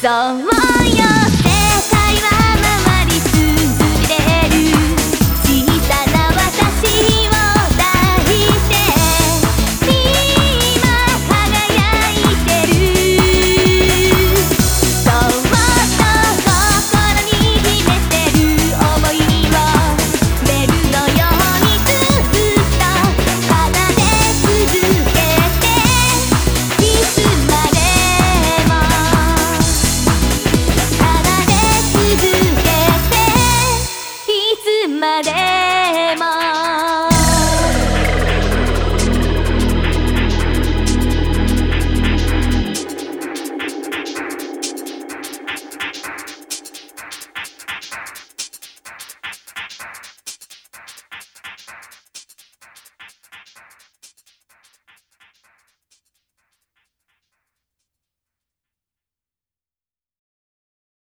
So